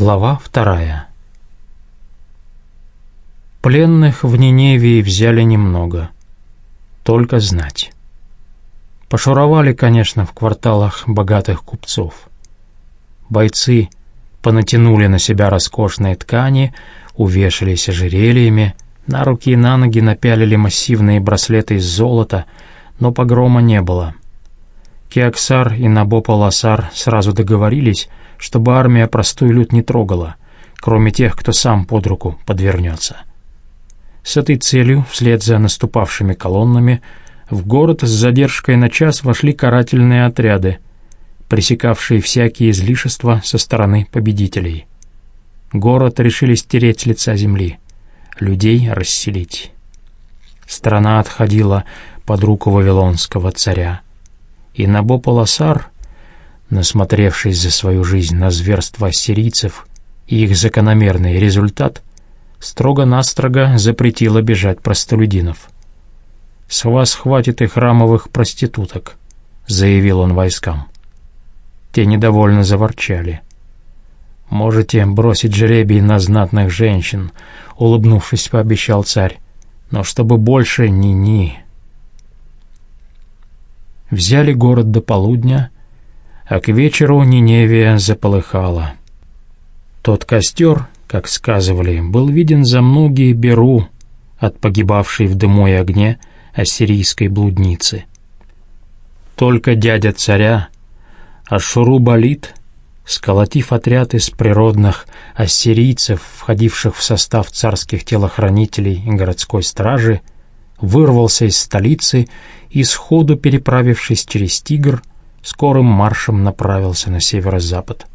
Глава вторая. Пленных в Ниневии взяли немного. Только знать. Пошуровали, конечно, в кварталах богатых купцов. Бойцы понатянули на себя роскошные ткани, увешались ожерельями, на руки и на ноги напялили массивные браслеты из золота, но погрома не было. Кеоксар и Набопа-Ласар сразу договорились, чтобы армия простой люд не трогала, кроме тех, кто сам под руку подвернется. С этой целью, вслед за наступавшими колоннами, в город с задержкой на час вошли карательные отряды, пресекавшие всякие излишества со стороны победителей. Город решили стереть с лица земли, людей расселить. Страна отходила под руку вавилонского царя, и Набополосар насмотревшись за свою жизнь на зверства ассирийцев и их закономерный результат, строго-настрого запретил обижать простолюдинов. «С вас хватит и храмовых проституток», — заявил он войскам. Те недовольно заворчали. «Можете бросить жребий на знатных женщин», — улыбнувшись, пообещал царь, «но чтобы больше ни-ни». Взяли город до полудня — а к вечеру Ниневия заполыхала. Тот костер, как сказывали, был виден за многие беру от погибавшей в дыму и огне ассирийской блудницы. Только дядя царя, Ашуру-Балит, сколотив отряд из природных ассирийцев, входивших в состав царских телохранителей и городской стражи, вырвался из столицы и, сходу переправившись через Тигр, скорым маршем направился на северо-запад,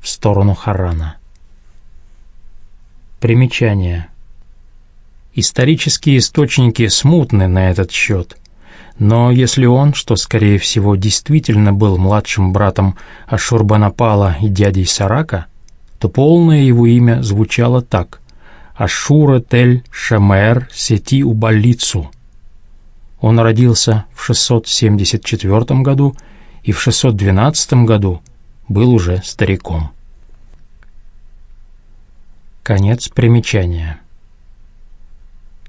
в сторону Харана. Примечание. Исторические источники смутны на этот счет, но если он, что скорее всего действительно был младшим братом Ашурбанапала и дядей Сарака, то полное его имя звучало так Ашура Тель Шамер Сети Убалицу. Он родился в 674 году и в 612 году был уже стариком. Конец примечания.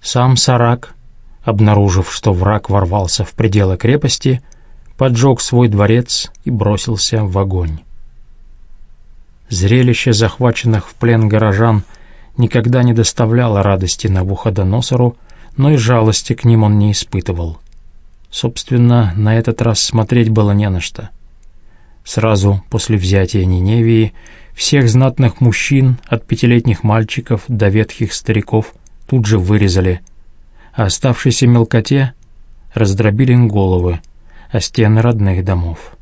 Сам Сарак, обнаружив, что враг ворвался в пределы крепости, поджег свой дворец и бросился в огонь. Зрелище захваченных в плен горожан никогда не доставляло радости Навуходоносору, но и жалости к ним он не испытывал. Собственно, на этот раз смотреть было не на что. Сразу после взятия Ниневии всех знатных мужчин, от пятилетних мальчиков до ветхих стариков, тут же вырезали, а оставшейся мелкоте раздробили головы о стены родных домов.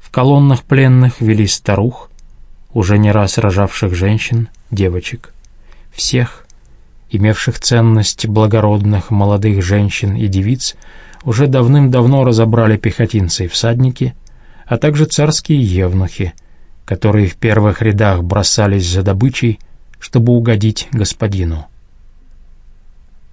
В колоннах пленных вели старух, уже не раз рожавших женщин, девочек, всех, имевших ценность благородных молодых женщин и девиц, уже давным-давно разобрали пехотинцы и всадники, а также царские евнухи, которые в первых рядах бросались за добычей, чтобы угодить господину.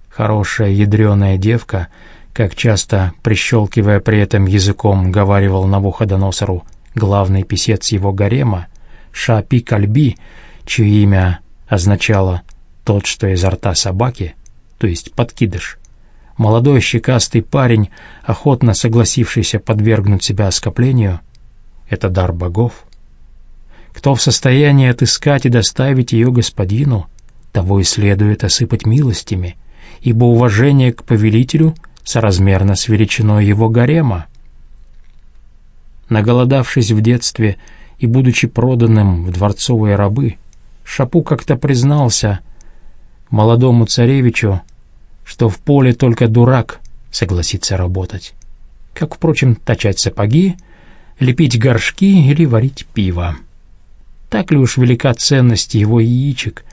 Хорошая ядреная девка, как часто, прищелкивая при этом языком, говаривал Навуходоносору главный писец его гарема, Шапи Кальби, чье имя означало тот, что изо рта собаки, то есть подкидыш. Молодой щекастый парень, охотно согласившийся подвергнуть себя оскоплению, это дар богов. Кто в состоянии отыскать и доставить ее господину, того и следует осыпать милостями, ибо уважение к повелителю соразмерно с величиной его гарема. Наголодавшись в детстве и будучи проданным в дворцовые рабы, Шапу как-то признался — молодому царевичу, что в поле только дурак согласится работать. Как, впрочем, точать сапоги, лепить горшки или варить пиво. Так ли уж велика ценность его яичек,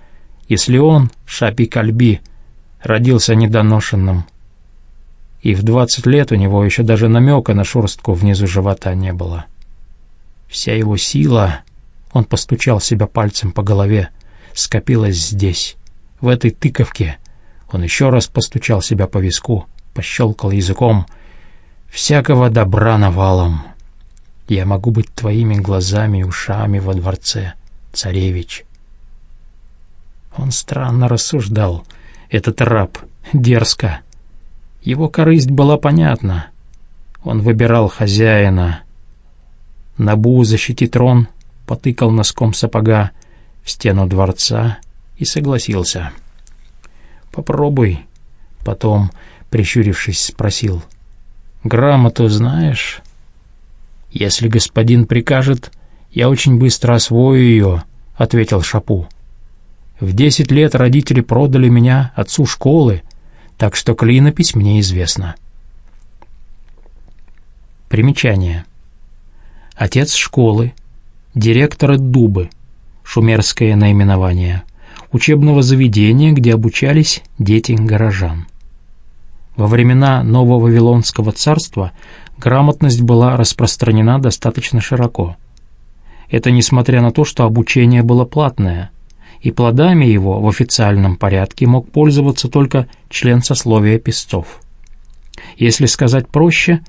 если он, Шапи Кальби, родился недоношенным, и в двадцать лет у него еще даже намека на шорстку внизу живота не было. Вся его сила, он постучал себя пальцем по голове, скопилась здесь, в этой тыковке. Он еще раз постучал себя по виску, пощелкал языком. «Всякого добра навалом. Я могу быть твоими глазами и ушами во дворце, царевич. Он странно рассуждал, этот раб, дерзко. Его корысть была понятна. Он выбирал хозяина. Набу защити трон, потыкал носком сапога в стену дворца и согласился. «Попробуй», — потом, прищурившись, спросил. «Грамоту знаешь?» «Если господин прикажет, я очень быстро освою ее», — ответил Шапу. «В десять лет родители продали меня отцу школы, так что клинопись мне известна». Примечание. Отец школы, директор Дубы, шумерское наименование, учебного заведения, где обучались дети горожан. Во времена Нового Вавилонского царства грамотность была распространена достаточно широко. Это несмотря на то, что обучение было платное, и плодами его в официальном порядке мог пользоваться только член сословия песцов. Если сказать проще,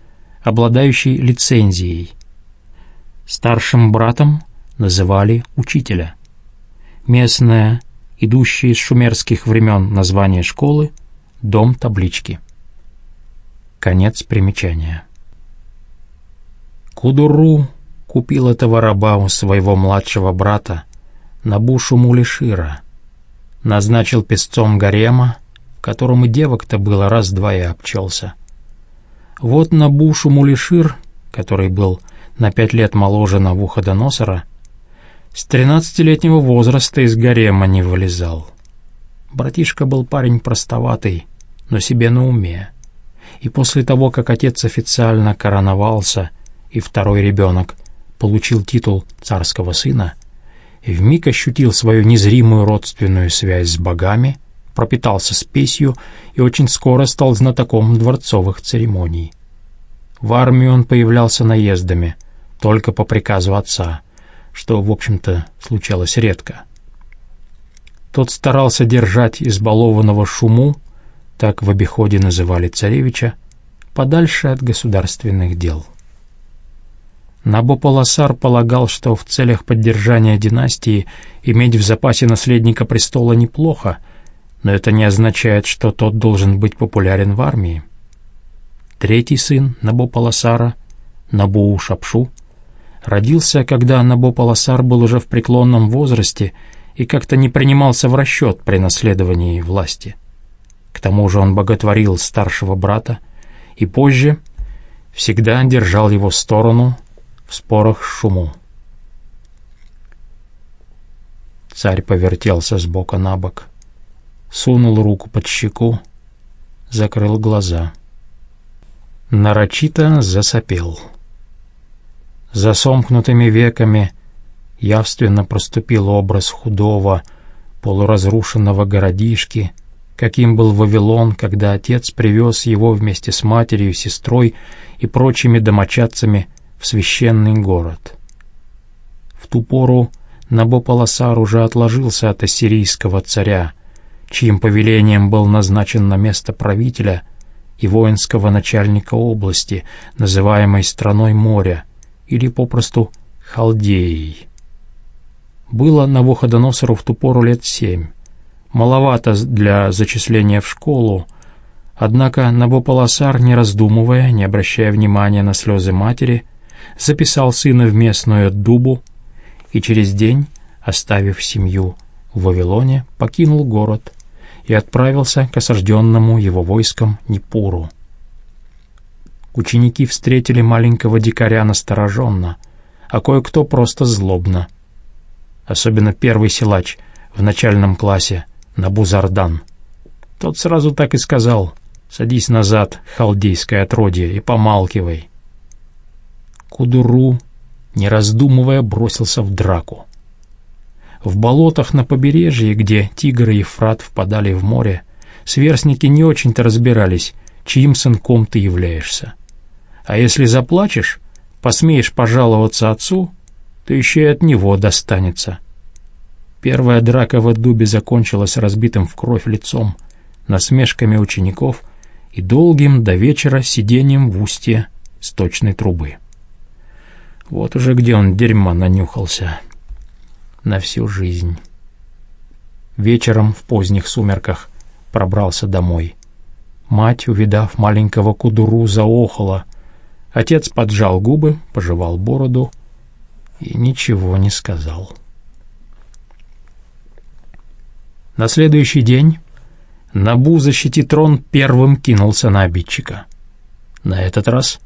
обладающий лицензией. Старшим братом называли учителя. Местное, идущее из шумерских времен название школы — дом таблички. Конец примечания. Кудуру купил этого раба у своего младшего брата Набушу Мулишира, назначил песцом гарема, в котором и девок-то было раз-два и обчелся. Вот Набушу Мулишир, который был на пять лет моложе Навуходоносора, с тринадцатилетнего возраста из гарема не вылезал. Братишка был парень простоватый, но себе на уме и после того, как отец официально короновался и второй ребенок получил титул царского сына, вмиг ощутил свою незримую родственную связь с богами, пропитался спесью и очень скоро стал знатоком дворцовых церемоний. В армию он появлялся наездами, только по приказу отца, что, в общем-то, случалось редко. Тот старался держать избалованного шуму так в обиходе называли царевича, подальше от государственных дел. Набополосар полагал, что в целях поддержания династии иметь в запасе наследника престола неплохо, но это не означает, что тот должен быть популярен в армии. Третий сын Набополосара, Набуу-Шапшу, родился, когда Набополосар был уже в преклонном возрасте и как-то не принимался в расчет при наследовании власти. К тому же он боготворил старшего брата и позже всегда держал его сторону в спорах шуму. Царь повертелся с бока на бок, сунул руку под щеку, закрыл глаза. Нарочито засопел. За сомкнутыми веками явственно проступил образ худого, полуразрушенного городишки, каким был Вавилон, когда отец привез его вместе с матерью, сестрой и прочими домочадцами в священный город. В ту пору Набополосар уже отложился от ассирийского царя, чьим повелением был назначен на место правителя и воинского начальника области, называемой страной моря, или попросту Халдеей. Было Навуходоносору в ту пору лет семь, маловато для зачисления в школу, однако Набополосар, не раздумывая, не обращая внимания на слезы матери, записал сына в местную дубу и через день, оставив семью в Вавилоне, покинул город и отправился к осажденному его войском Непуру. Ученики встретили маленького дикаря настороженно, а кое-кто просто злобно. Особенно первый силач в начальном классе — Набузардан. Тот сразу так и сказал, «Садись назад, халдейское отродье, и помалкивай». Кудуру, не раздумывая, бросился в драку. В болотах на побережье, где Тигр и Ефрат впадали в море, сверстники не очень-то разбирались, чьим сынком ты являешься. А если заплачешь, посмеешь пожаловаться отцу, то еще и от него достанется. Первая драка в дубе закончилась разбитым в кровь лицом, насмешками учеников и долгим до вечера сидением в устье сточной трубы. Вот уже где он дерьма нанюхался. на всю жизнь. Вечером в поздних сумерках пробрался домой. Мать, увидав маленького кудуру, заохала. Отец поджал губы, пожевал бороду и ничего не сказал. На следующий день Набу, защити трон, первым кинулся на обидчика. На этот раз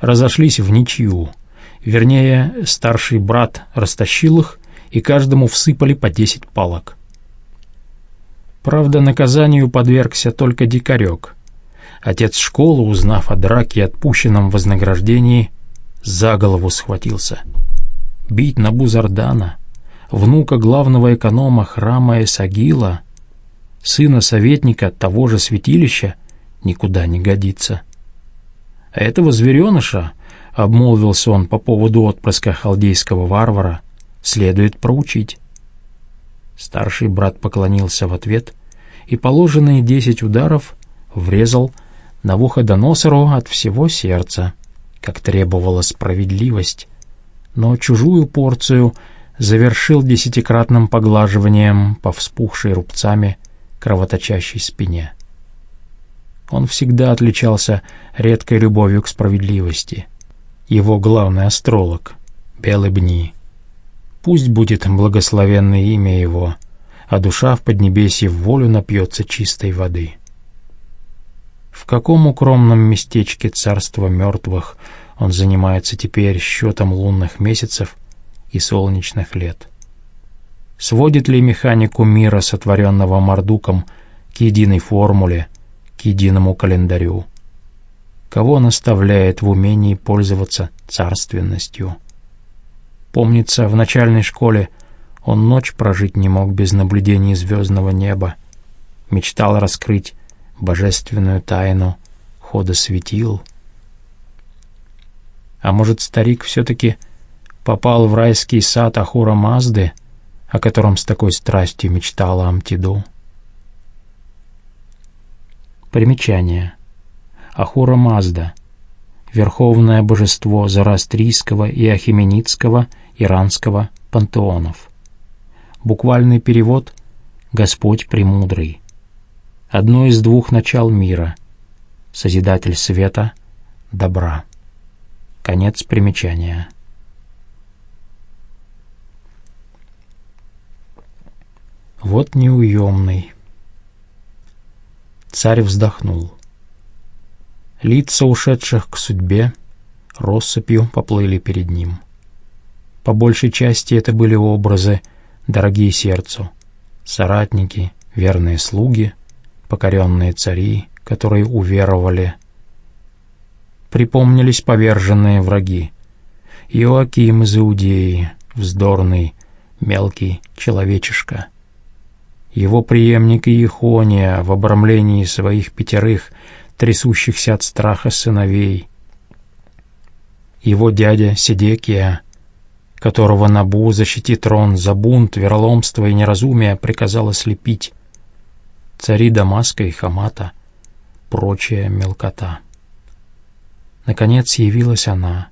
разошлись в ничью. Вернее, старший брат растащил их, и каждому всыпали по десять палок. Правда, наказанию подвергся только дикарек. Отец школы, узнав о драке и отпущенном вознаграждении, за голову схватился. Бить Набузардана, внука главного эконома храма Эсагила, сына советника того же святилища, никуда не годится. А этого звереныша, обмолвился он по поводу отпрыска халдейского варвара, следует проучить. Старший брат поклонился в ответ и положенные десять ударов врезал на Навуходоносору от всего сердца, как требовала справедливость, но чужую порцию завершил десятикратным поглаживанием по вспухшей рубцами кровоточащей спине. Он всегда отличался редкой любовью к справедливости. Его главный астролог — Белый Бни — Пусть будет благословенное имя его, а душа в Поднебесье в волю напьется чистой воды. В каком укромном местечке царства мертвых он занимается теперь счетом лунных месяцев и солнечных лет? Сводит ли механику мира, сотворенного Мордуком, к единой формуле, к единому календарю? Кого наставляет в умении пользоваться царственностью? Помнится, в начальной школе он ночь прожить не мог без наблюдений звездного неба. Мечтал раскрыть божественную тайну хода светил. А может, старик все-таки попал в райский сад Ахура Мазды, о котором с такой страстью мечтала Амтиду? Примечание. Ахура Мазда — верховное божество зороастрийского и ахименитского — иранского пантеонов. Буквальный перевод «Господь премудрый». Одно из двух начал мира. Созидатель света, добра. Конец примечания. Вот неуемный. Царь вздохнул. Лица ушедших к судьбе россыпью поплыли перед ним. По большей части это были образы, дорогие сердцу, соратники, верные слуги, покоренные цари, которые уверовали. Припомнились поверженные враги. Иоаким из Иудеи, вздорный, мелкий человечишка. Его преемник Иехония в обрамлении своих пятерых, трясущихся от страха сыновей. Его дядя Седекия — которого Набу защитит трон за бунт, вероломство и неразумие, приказала слепить. Цари Дамаска и Хамата, прочая мелкота. Наконец явилась она,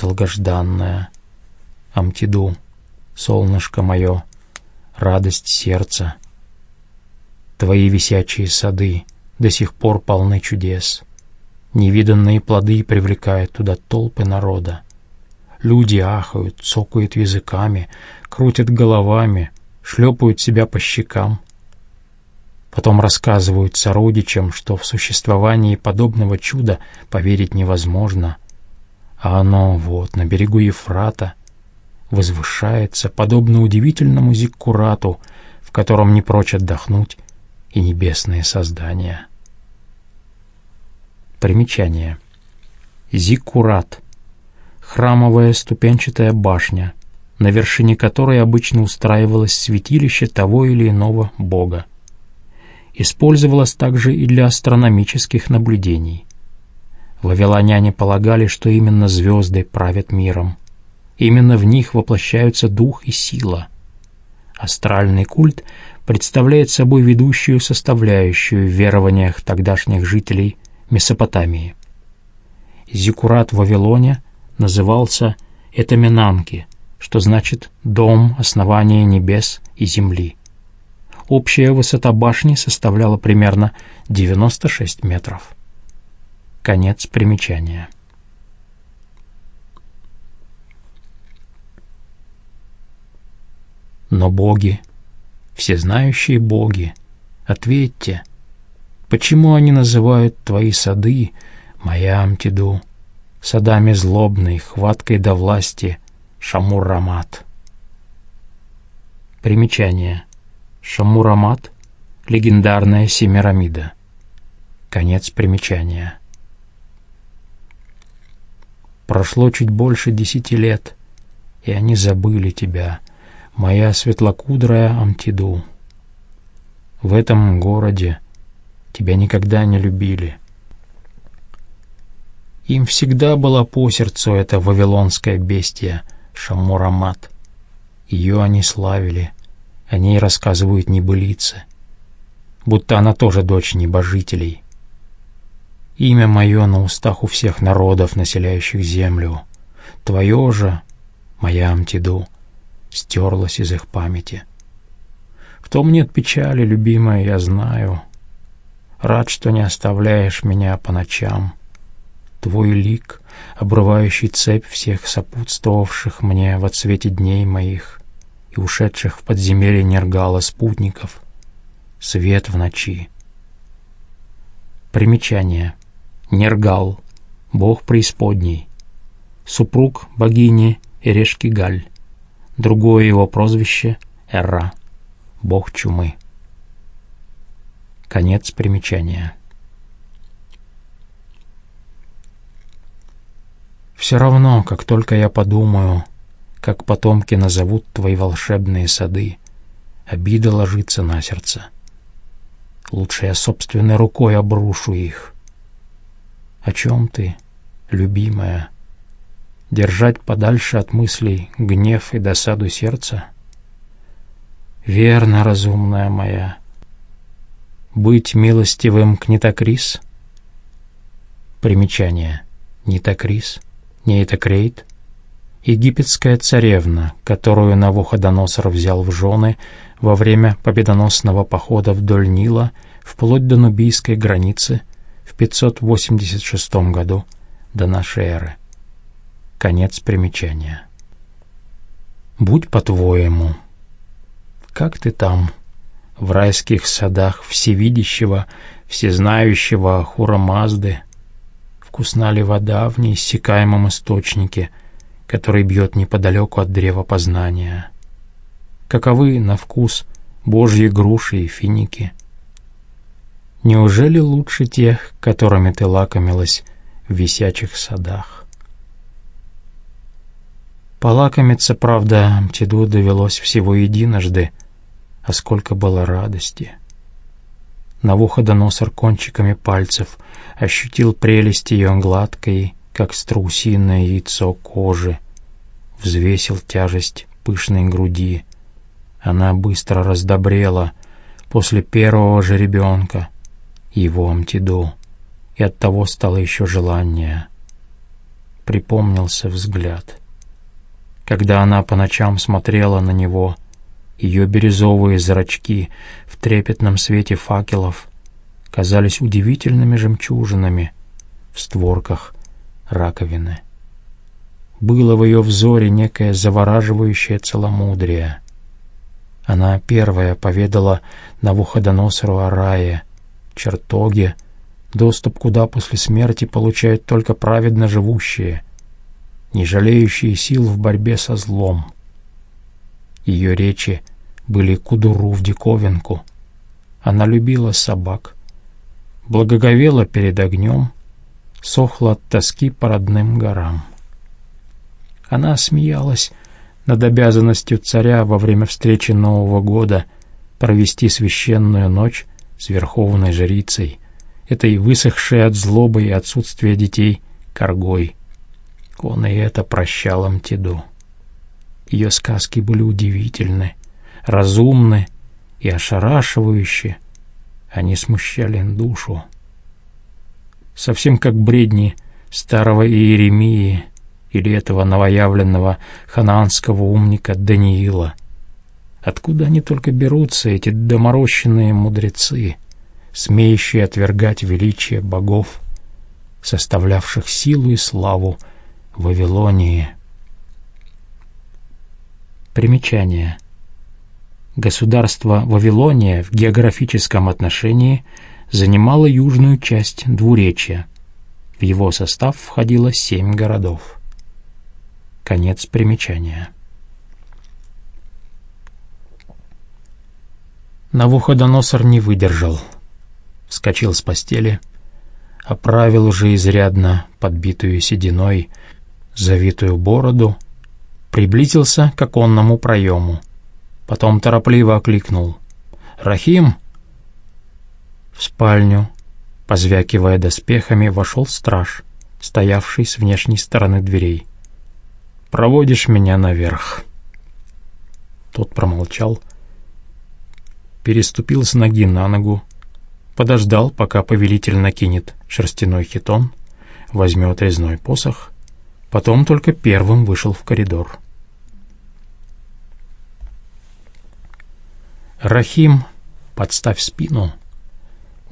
долгожданная, Амтиду, солнышко мое, радость сердца. Твои висячие сады до сих пор полны чудес. Невиданные плоды привлекают туда толпы народа. Люди ахают, цокают языками, крутят головами, шлепают себя по щекам. Потом рассказывают сородичам, что в существовании подобного чуда поверить невозможно. А оно вот на берегу Ефрата возвышается, подобно удивительному зиккурату, в котором не прочь отдохнуть и небесные создания. Примечание. Зиккурат — храмовая ступенчатая башня, на вершине которой обычно устраивалось святилище того или иного бога. Использовалась также и для астрономических наблюдений. Вавилоняне полагали, что именно звезды правят миром. Именно в них воплощаются дух и сила. Астральный культ представляет собой ведущую составляющую в верованиях тогдашних жителей Месопотамии. Зиккурат в Вавилоне назывался Этаминанки, что значит «дом, основание небес и земли». Общая высота башни составляла примерно 96 метров. Конец примечания. Но боги, всезнающие боги, ответьте, почему они называют твои сады, моя Амтиду, садами злобной, хваткой до власти, Шамурамат? Примечание. Шамурамат — легендарная Семирамида. Конец примечания. Прошло чуть больше десяти лет, и они забыли тебя, моя светлокудрая Амтиду. В этом городе тебя никогда не любили. Им всегда была по сердцу эта вавилонская бестия Шамурамат. Ее они славили, о ней рассказывают небылицы, будто она тоже дочь небожителей. Имя мое на устах у всех народов, населяющих землю. Твое же, моя Амтиду, — стерлась из их памяти. В том нет печали, любимая, я знаю. Рад, что не оставляешь меня по ночам. Твой лик, обрывающий цепь всех сопутствовавших мне во цвете дней моих и ушедших в подземелье Нергала спутников. Свет в ночи. Примечание. Нергал, бог преисподней. Супруг богини Эрешки Галь. Другое его прозвище — Эра, бог чумы. Конец примечания. Все равно, как только я подумаю, как потомки назовут твои волшебные сады, обида ложится на сердце. Лучше я собственной рукой обрушу их. О чем ты, любимая? держать подальше от мыслей гнев и досаду сердца? Верно, разумная моя. Быть милостивым к Нитокрис? Примечание. Нитокрис, Нейтокрейт, египетская царевна, которую Навуходоносор взял в жены во время победоносного похода вдоль Нила вплоть до нубийской границы в 586 году до нашей эры. Конец примечания. Будь по-твоему, как ты там, в райских садах всевидящего, всезнающего Ахура Мазды, вкусна ли вода в неиссякаемом источнике, который бьет неподалеку от древа познания? Каковы на вкус божьи груши и финики? Неужели лучше тех, которыми ты лакомилась в висячих садах? Полакомиться, правда, Тиду довелось всего единожды, а сколько было радости. Навуходоносор кончиками пальцев ощутил прелесть ее гладкой, как страусиное яйцо кожи, взвесил тяжесть пышной груди. Она быстро раздобрела после первого же ребенка, его Амтиду, и оттого стало еще желание. Припомнился взгляд — когда она по ночам смотрела на него, ее бирюзовые зрачки в трепетном свете факелов казались удивительными жемчужинами в створках раковины. Было в ее взоре некое завораживающее целомудрие. Она первая поведала Навуходоносору о рае, чертоге, доступ куда после смерти получают только праведно живущие — не жалеющие сил в борьбе со злом. Ее речи были кудуру в диковинку. Она любила собак, благоговела перед огнем, сохла от тоски по родным горам. Она смеялась над обязанностью царя во время встречи Нового года провести священную ночь с верховной жрицей, этой высохшей от злобы и отсутствия детей коргой. Он и это прощал Амтиду. Ее сказки были удивительны, разумны и ошарашивающие. Они смущали душу. Совсем как бредни старого Иеремии или этого новоявленного ханаанского умника Даниила. Откуда они только берутся, эти доморощенные мудрецы, смеющие отвергать величие богов, составлявших силу и славу Вавилонии? Примечание. Государство Вавилония в географическом отношении занимало южную часть двуречья. В его состав входило семь городов. Конец примечания. Навуходоносор не выдержал. Вскочил с постели, оправил уже изрядно подбитую сединой завитую бороду, приблизился к оконному проему. Потом торопливо окликнул. «Рахим!» В спальню, позвякивая доспехами, вошел страж, стоявший с внешней стороны дверей проводишь меня наверх». Тот промолчал, переступил с ноги на ногу, подождал, пока повелитель накинет шерстяной хитон, возьмет резной посох, потом только первым вышел в коридор. Рахим, подставь спину,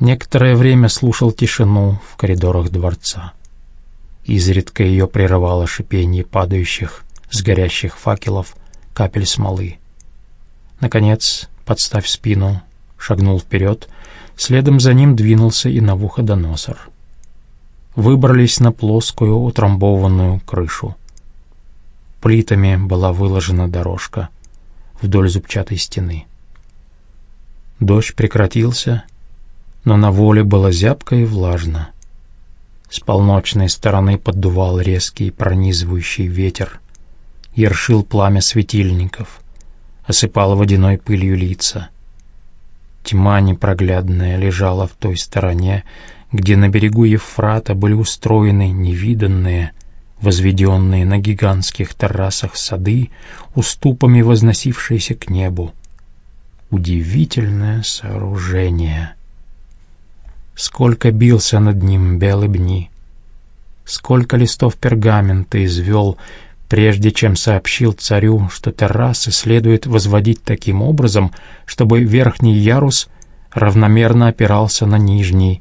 некоторое время слушал тишину в коридорах дворца. Изредка ее прерывало шипение падающих с горящих факелов капель смолы. Наконец, подставь спину, шагнул вперед, следом за ним двинулся и Навуходоносор. Выбрались на плоскую утрамбованную крышу. Плитами была выложена дорожка вдоль зубчатой стены. Дождь прекратился, но на воле было зябко и влажно. С полночной стороны поддувал резкий пронизывающий ветер, ершил пламя светильников, осыпал водяной пылью лица. Тьма непроглядная лежала в той стороне, где на берегу Евфрата были устроены невиданные, возведенные на гигантских террасах сады, уступами возносившиеся к небу. Удивительное сооружение — Сколько бился над ним белый бни, сколько листов пергамента извел, прежде чем сообщил царю, что террасы следует возводить таким образом, чтобы верхний ярус равномерно опирался на нижний,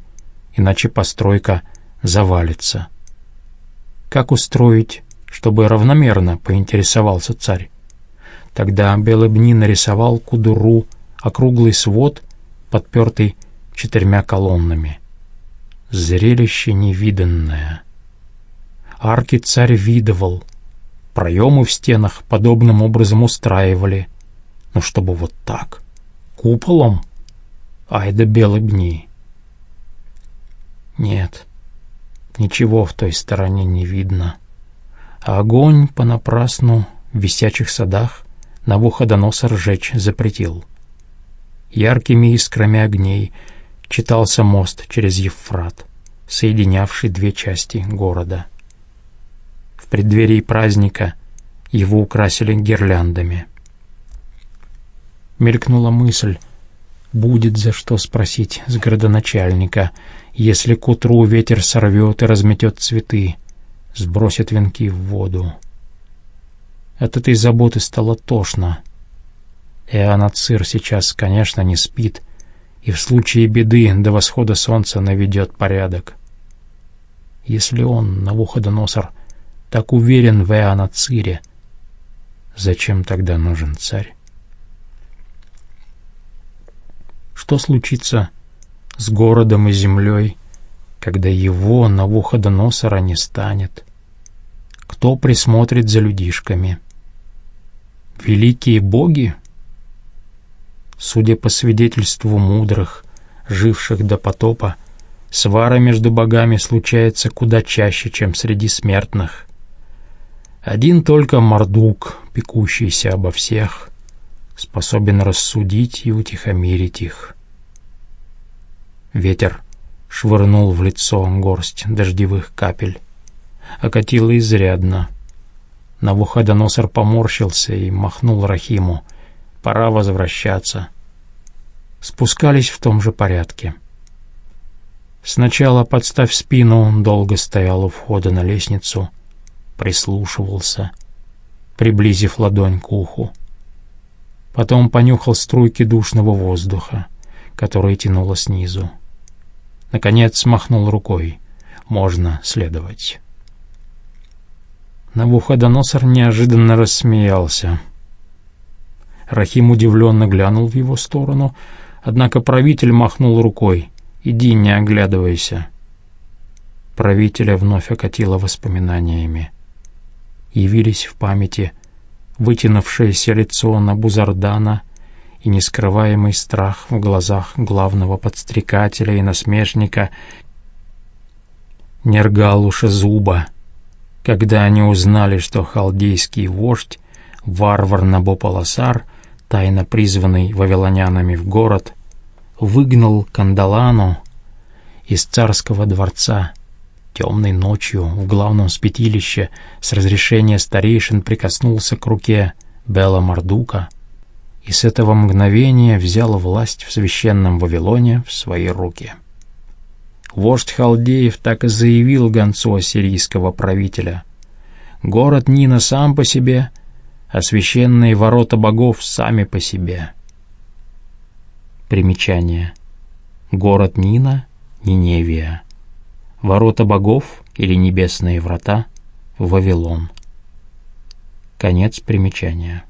иначе постройка завалится. Как устроить, чтобы равномерно, поинтересовался царь. Тогда Белыбни нарисовал кудуру, округлый свод, подпертый четырьмя колоннами. Зрелище невиданное. Арки царь видывал, проемы в стенах подобным образом устраивали, но чтобы вот так, куполом, ай да белый бни. Нет, ничего в той стороне не видно. А огонь понапрасну в висячих садах Навуходоносор ржечь запретил. Яркими искрами огней — читался мост через Евфрат, соединявший две части города. В преддверии праздника его украсили гирляндами. Мелькнула мысль, будет за что спросить с городоначальника, если к утру ветер сорвет и разметет цветы, сбросит венки в воду. От этой заботы стало тошно. Иоаннацир сейчас, конечно, не спит, и в случае беды до восхода солнца наведет порядок. Если он, Навуходоносор, так уверен в Эанацире, зачем тогда нужен царь? Что случится с городом и землей, когда его, Навуходоносора, не станет? Кто присмотрит за людишками? Великие боги — Судя по свидетельству мудрых, живших до потопа, свара между богами случается куда чаще, чем среди смертных. Один только Мордук, пекущийся обо всех, способен рассудить и утихомирить их. Ветер швырнул в лицо горсть дождевых капель. Окатило изрядно. Навуходоносор поморщился и махнул Рахиму — Пора возвращаться. Спускались в том же порядке. Сначала, подставь спину, он долго стоял у входа на лестницу, прислушивался, приблизив ладонь к уху. Потом понюхал струйки душного воздуха, которые тянуло снизу. Наконец смахнул рукой. Можно следовать. Навуходоносор неожиданно рассмеялся. Рахим удивленно глянул в его сторону, однако правитель махнул рукой. «Иди, не оглядывайся». Правителя вновь окатило воспоминаниями. Явились в памяти вытянувшееся лицо Набузардана и нескрываемый страх в глазах главного подстрекателя и насмешника Нергалуша Зуба, когда они узнали, что халдейский вождь, варвар Набополосар, тайно призванный вавилонянами в город, выгнал Кандалану из царского дворца Темной ночью в главном спятилище с разрешения старейшин прикоснулся к руке Бела Мардука и с этого мгновения взял власть в священном Вавилоне в свои руки. Вождь Халдеев так и заявил гонцу ассирийского правителя. «Город Нина сам по себе, а священные ворота богов сами по себе». Примечание. Город Нина, Ниневия. Ворота богов или небесные врата — Вавилон. Конец примечания.